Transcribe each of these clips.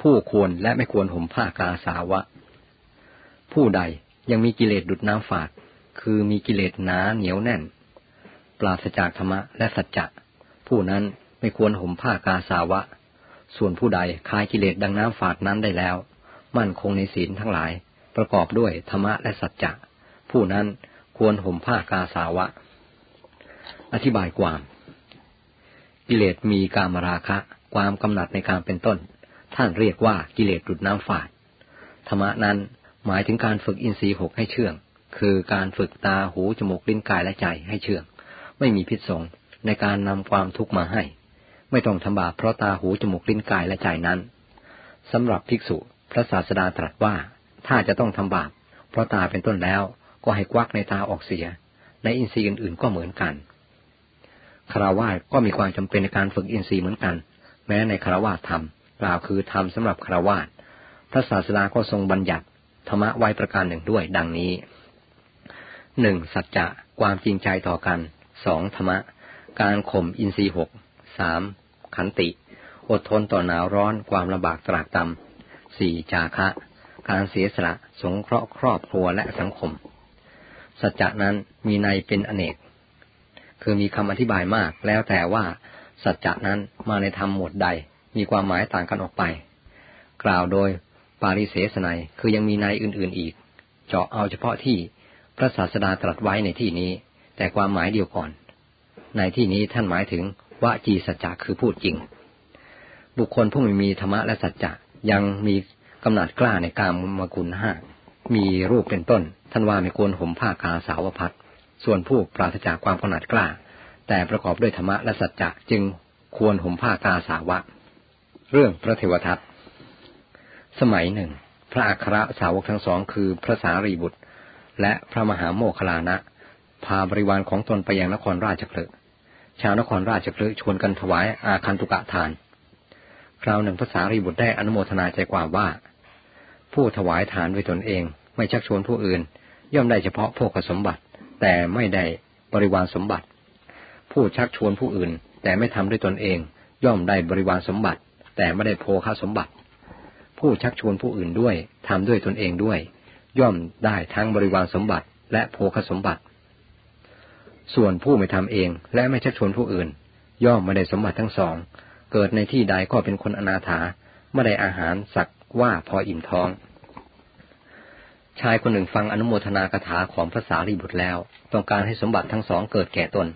ผู้ควรและไม่ควรห่มผ้ากาสาวะ ผู้ใดยังมีกิเลสดุดน้ำฝาด คือมีกิเลสหนาเหนียวแน่น ปราศจากธรรมะและสัจจะผู้นั้นไม่ควรห่มผ้ากาสาวะ ส่วนผู้ใดคลายกิเลสดังน้ำฝาดนั้นได้แล้ว มั่นคงในศีลทั้งหลาย ประกอบด้วยธรรมะและสัจจะผู้นั้นควรห่มผ้ากาสาวะ อธิบายความ กิเลสมีกามราคะ ความกำหนัดในการเป็นต้น ท่านเรียกว่ากิเลสดุดน้ำฝาด ธรรมะนั้นหมายถึงการฝึกอินทรีย์หกให้เชื่อง คือการฝึกตาหูจมูกลิ้นกายและใจให้เชื่อง ไม่มีพิษสงในการนำความทุกข์มาให้ ไม่ต้องทำบาปเพราะตาหูจมูกลิ้นกายและใจนั้นสำหรับภิกษุพระศาสดาตรัสว่า ถ้าจะต้องทำบาป เพราะตาเป็นต้นแล้วก็ให้ควักในตาออกเสีย ในอินทรีย์อื่นๆก็เหมือนกันคารวะก็มีความจำเป็นในการฝึกอินทรีย์เหมือนกัน แม้ในคารวะธรรม กล่าวคือธรรมสำหรับคารวะพระศาสดาก็ทรงบัญญัติธรรมะไว้ประการหนึ่งด้วยดังนี้หนึ่งสัจจะความจริงใจต่อกันสองธรรมะ การข่มอินทรีย์หกสามขันติ อดทนต่อหนาวร้อนความลำบากตรากตำสี่จาคะ การเสียสละสงเคราะห์ครอบครัวและสังคม สัจจะนั้นมีในเป็นอเนก คือมีคำอธิบายมากแล้วแต่ว่าสัจจะนั้นมาในธรรมหมวดใด มีความหมายต่างกันออกไป กล่าวโดยปาริเสสนัยคือยังมีในอื่นๆอีก เจาะเอาเฉพาะที่พระศาสดาตรัสไว้ในที่นี้ แต่ความหมายเดียวก่อน ในที่นี้ท่านหมายถึงวจีสัจจะคือพูดจริง บุคคลผู้ไม่มีธรรมะและสัจจะยังมีกำหนัดกล้าในการมกุลห้ามีรูปเป็นต้น ท่านว่าไม่ควรห่มผ้าคาสาวพัดส่วนผู้ปราศจากความกำหนัดกล้า แต่ประกอบด้วยธรรมะและสัจจะจึงควรห่มผ้ากาสาวะ เรื่องพระเทวทัต สมัยหนึ่ง พระอัครสาวกทั้งสองคือพระสารีบุตร และพระมหาโมคลานะ พาบริวารของตนไปยังนครราชคลึชาวนครราชคลึชวนกันถวายอาคันตุกะทาน คราวหนึ่งพระสารีบุตรได้อนุโมทนาใจความว่า ผู้ถวายทานไว้ตนเอง ไม่ชักชวนผู้อื่น ย่อมได้เฉพาะโภคสมบัติ แต่ไม่ได้บริวารสมบัติ ผู้ชักชวนผู้อื่น แต่ไม่ทำด้วยตนเอง ย่อมได้บริวารสมบัติ แต่ไม่ได้โภคสมบัติ ผู้ชักชวนผู้อื่นด้วยทำด้วยตนเองด้วย ย่อมได้ทั้งบริวารสมบัติและโภคสมบัติ ส่วนผู้ไม่ทำเองและไม่ชักชวนผู้อื่น ย่อมไม่ได้สมบัติทั้งสอง เกิดในที่ใดก็เป็นคนอนาถาไม่ได้อาหารสักว่าพออิ่มท้อง ชายคนหนึ่งฟังอนุโมทนากถาของพระสารีบุตรแล้ว ต้องการให้สมบัติทั้งสองเกิดแก่ตน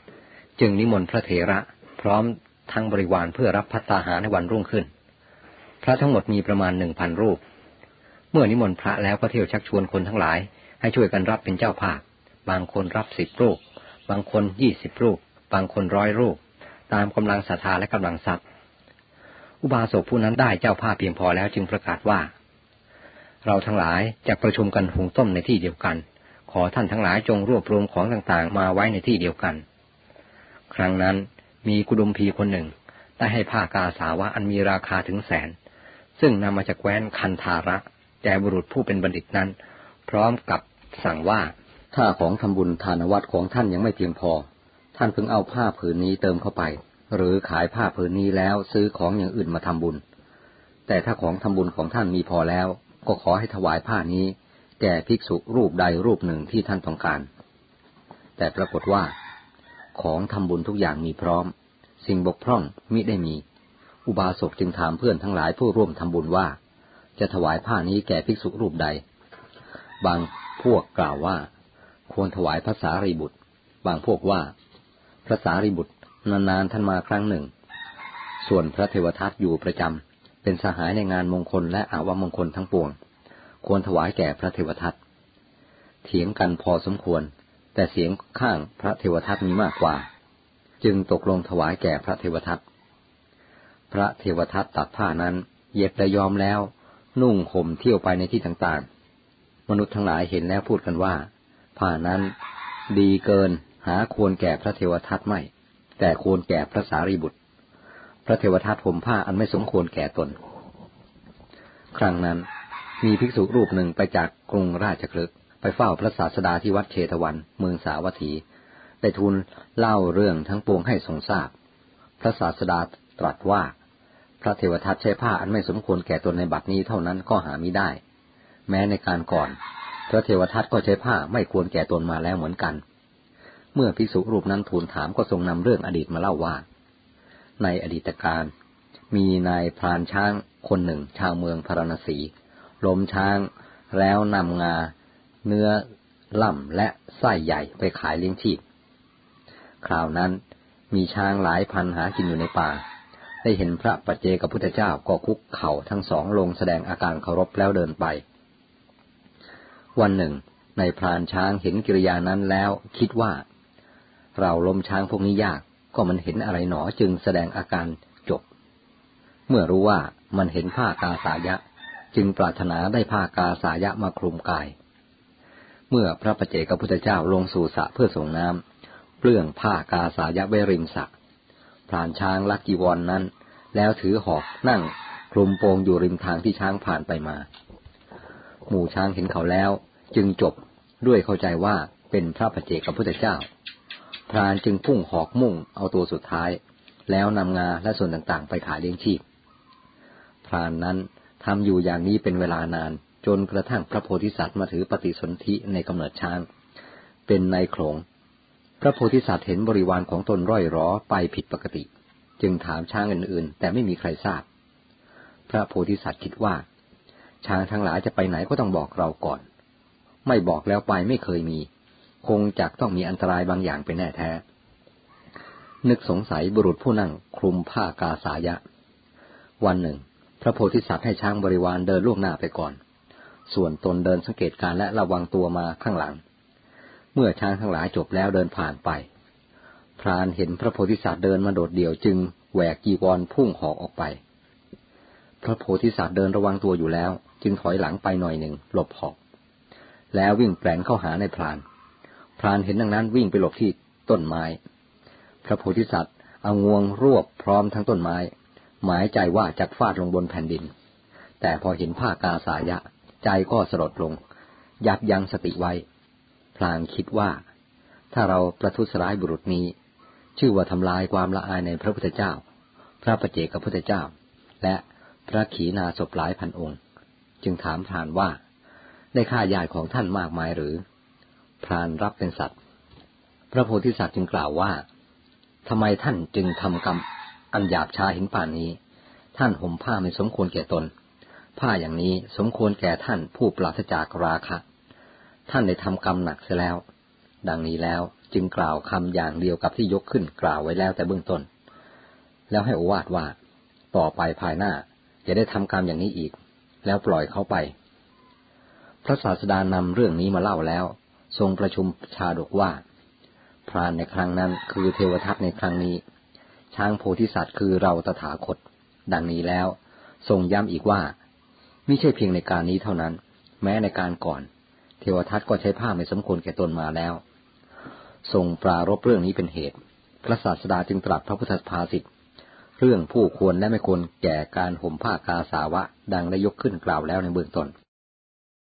จึงนิมนต์พระเถระ พร้อมทั้งบริวารเพื่อรับพัฒนาหารในวันรุ่งขึ้น พระทั้งหมดมีประมาณหนึ่งพันรูป เมื่อนิมนต์พระแล้วก็เที่ยวชักชวนคนทั้งหลาย ให้ช่วยกันรับเป็นเจ้าภาพ บางคนรับสิบรูป บางคนยี่สิบรูป บางคนร้อยรูป ตามกำลังศรัทธาและกำลังทรัพย์ อุบาสกผู้นั้นได้เจ้าภาพเพียงพอแล้วจึงประกาศว่า เราทั้งหลายจะประชุมกันหุงต้มในที่เดียวกัน ขอท่านทั้งหลายจงรวบรวมของต่างๆ มาไว้ในที่เดียวกัน ครั้งนั้นมีกุดุมพีคนหนึ่งได้ให้ผ้ากาสาวะอันมีราคาถึงแสน ซึ่งนำมาจากแคว้นคันธาระ แก่บุรุษผู้เป็นบัณฑิตนั้น พร้อมกับสั่งว่าถ้าของทำบุญทานวัดของท่านยังไม่เพียงพอ ท่านเพิ่งเอาผ้าผืนนี้เติมเข้าไป หรือขายผ้าผืนนี้แล้วซื้อของอย่างอื่นมาทำบุญ แต่ถ้าของทำบุญของท่านมีพอแล้ว ก็ขอให้ถวายผ้านี้ แก่ภิกษุรูปใดรูปหนึ่งที่ท่านต้องการ แต่ปรากฏว่า ของทำบุญทุกอย่างมีพร้อม สิ่งบกพร่องมิได้มี อุบาสกจึงถามเพื่อนทั้งหลายผู้ร่วมทำบุญว่า จะถวายผ้านี้แก่ภิกษุรูปใด บางพวกกล่าวว่า ควรถวายพระสารีบุตร บางพวกว่าพระสารีบุตรนานๆท่านมาครั้งหนึ่ง ส่วนพระเทวทัตอยู่ประจำเป็นสหายในงานมงคลและอาวมงคลทั้งปวง ควรถวายแก่พระเทวทัตเถียงกันพอสมควร แต่เสียงข้างพระเทวทัตมีมากกว่า จึงตกลงถวายแก่พระเทวทัต พระเทวทัตตัดผ้านั้น เย็บและยอมแล้ว นุ่งห่มเที่ยวไปในที่ต่างๆ มนุษย์ทั้งหลายเห็นแล้วพูดกันว่า ผ้านั้นดีเกินหาควรแก่พระเทวทัตไม่ แต่ควรแก่พระสารีบุตร พระเทวทัตห่มผ้าอันไม่สมควรแก่ตน ครั้งนั้นมีภิกษุรูปหนึ่งไปจากกรุงราชคลึกไปเฝ้าพระศาสดาที่วัดเชตวัน เมืองสาวัตถีไปทูลเล่าเรื่องทั้งปวงให้ทรงทราบ พระศาสดาตรัสว่า พระเทวทัตใช้ผ้าอันไม่สมควรแก่ตนในบัดนี้เท่านั้นก็หาไม่ได้ แม้ในการก่อน พระเทวทัตก็ใช้ผ้าไม่ควรแก่ตนมาแล้วเหมือนกัน เมื่อภิกษุรูปนั้นทูลถามก็ทรงนำเรื่องอดีตมาเล่าว่า ในอดีตการมีนายพรานช้างคนหนึ่ง ชาวเมืองพาราณสีล้มช้างแล้วนำงา เนื้อล่ำและไส้ใหญ่ไปขายเลี้ยงชีพ คราวนั้นมีช้างหลายพันหากินอยู่ในป่า ได้เห็นพระปัจเจกับพุทธเจ้าก็คุกเข่าทั้งสองลงแสดงอาการเคารพแล้วเดินไป วันหนึ่ง ในพรานช้างเห็นกิริยานั้นแล้วคิดว่า เราล้มช้างพวกนี้ยากก็มันเห็นอะไรหนอจึงแสดงอาการจบ เมื่อรู้ว่ามันเห็นผ้ากาสายะ จึงปรารถนาได้ผ้ากาสายะมาคลุมกาย เมื่อพระปเจกับพุทธเจ้าลงสู่สระเพื่อส่งน้ำเปลื้องผ้ากาสายะไว้ริมสระ พรานช้างลักจีวรนนั้น แล้วถือหอกนั่งคลุมโปงอยู่ริมทางที่ช้างผ่านไปมา หมู่ช้างเห็นเขาแล้ว จึงจบด้วยเข้าใจว่าเป็นพระปเจกับพุทธเจ้า พรานจึงพุ่งหอกมุ่งเอาตัวสุดท้าย แล้วนำงาและส่วนต่างๆ ไปขายเลี้ยงชีพ พรานนั้นทำอยู่อย่างนี้เป็นเวลานาน จนกระทั่งพระโพธิสัตว์มาถือปฏิสนธิในกำเนิดช้าง เป็นในโขง ระโพธิสัตว์เห็นบริวารของตนร่อยร้อไปผิดปกติ จึงถามช้างอื่นๆ แต่ไม่มีใครทราบ พระโพธิสัตว์คิดว่า ช้างทั้งหลายจะไปไหนก็ต้องบอกเราก่อน ไม่บอกแล้วไปไม่เคยมี คงจักต้องมีอันตรายบางอย่างเป็นแน่แท้ นึกสงสัยบุรุษผู้นั่งคลุมผ้ากาสายะ วันหนึ่ง พระโพธิสัตว์ให้ช้างบริวารเดินล่วงหน้าไปก่อน ส่วนตนเดินสังเกตการและระวังตัวมาข้างหลัง เมื่อช้างทั้งหลายจบแล้วเดินผ่านไป พรานเห็นพระโพธิสัตว์เดินมาโดดเดี่ยวจึงแหวกกีวรพุ่งหอกออกไป พระโพธิสัตว์เดินระวังตัวอยู่แล้ว จึงถอยหลังไปหน่อยหนึ่งหลบหอก แล้ววิ่งแปลนเข้าหาในพราน พรานเห็นดังนั้นวิ่งไปหลบที่ต้นไม้ พระโพธิสัตว์เอางวงรวบพร้อมทั้งต้นไม้ หมายใจว่าจะฟาดลงบนแผ่นดิน แต่พอเห็นผ้ากาสายะ ใจก็สลดลง ยับยั้งสติไว้ พลางคิดว่า ถ้าเราประทุษร้ายบุรุษนี้ ชื่อว่าทำลายความละอายในพระพุทธเจ้า พระประเจกับพุทธเจ้า และพระขีณาสพหลายพันองค์ จึงถามพรานว่า ได้ฆ่าญาติของท่านมากมายหรือ พรานรับเป็นสัตว์ พระโพธิสัตว์จึงกล่าวว่าทำไมท่านจึงทำกรรมอันหยาบช้าห็นป่านนี้ ท่านห่มผ้าไม่สมควรแก่ตน ผ้าอย่างนี้สมควรแก่ท่านผู้ปราศจากราคะ ท่านได้ทำกรรมหนักเสียแล้ว ดังนี้แล้วจึงกล่าวคำอย่างเดียวกับที่ยกขึ้นกล่าวไว้แล้วแต่เบื้องต้น แล้วให้อวาดว่า ต่อไปภายหน้าจะได้ทำกรรมอย่างนี้อีก แล้วปล่อยเขาไป พระศาสดานำเรื่องนี้มาเล่าแล้ว ทรงประชุมชาดกว่า พรานในครั้งนั้นคือเทวทัตในครั้งนี้ ช้างโพธิสัตว์คือเราตถาคต ดังนี้แล้ว ทรงย้ำอีกว่าไม่ใช่เพียงในการนี้เท่านั้น แม้ในการก่อน เทวทัตก็ใช้ผ้าไม่สมควรแก่ตนมาแล้ว ทรงปรารบเรื่องนี้เป็นเหตุ พระศาสดาจึงตรัสพระพุทธภาษิตเรื่องผู้ควรและไม่ควรแก่การห่มผ้ากาสาวะ ดังได้ยกขึ้นกล่าวแล้วในเบื้องต้น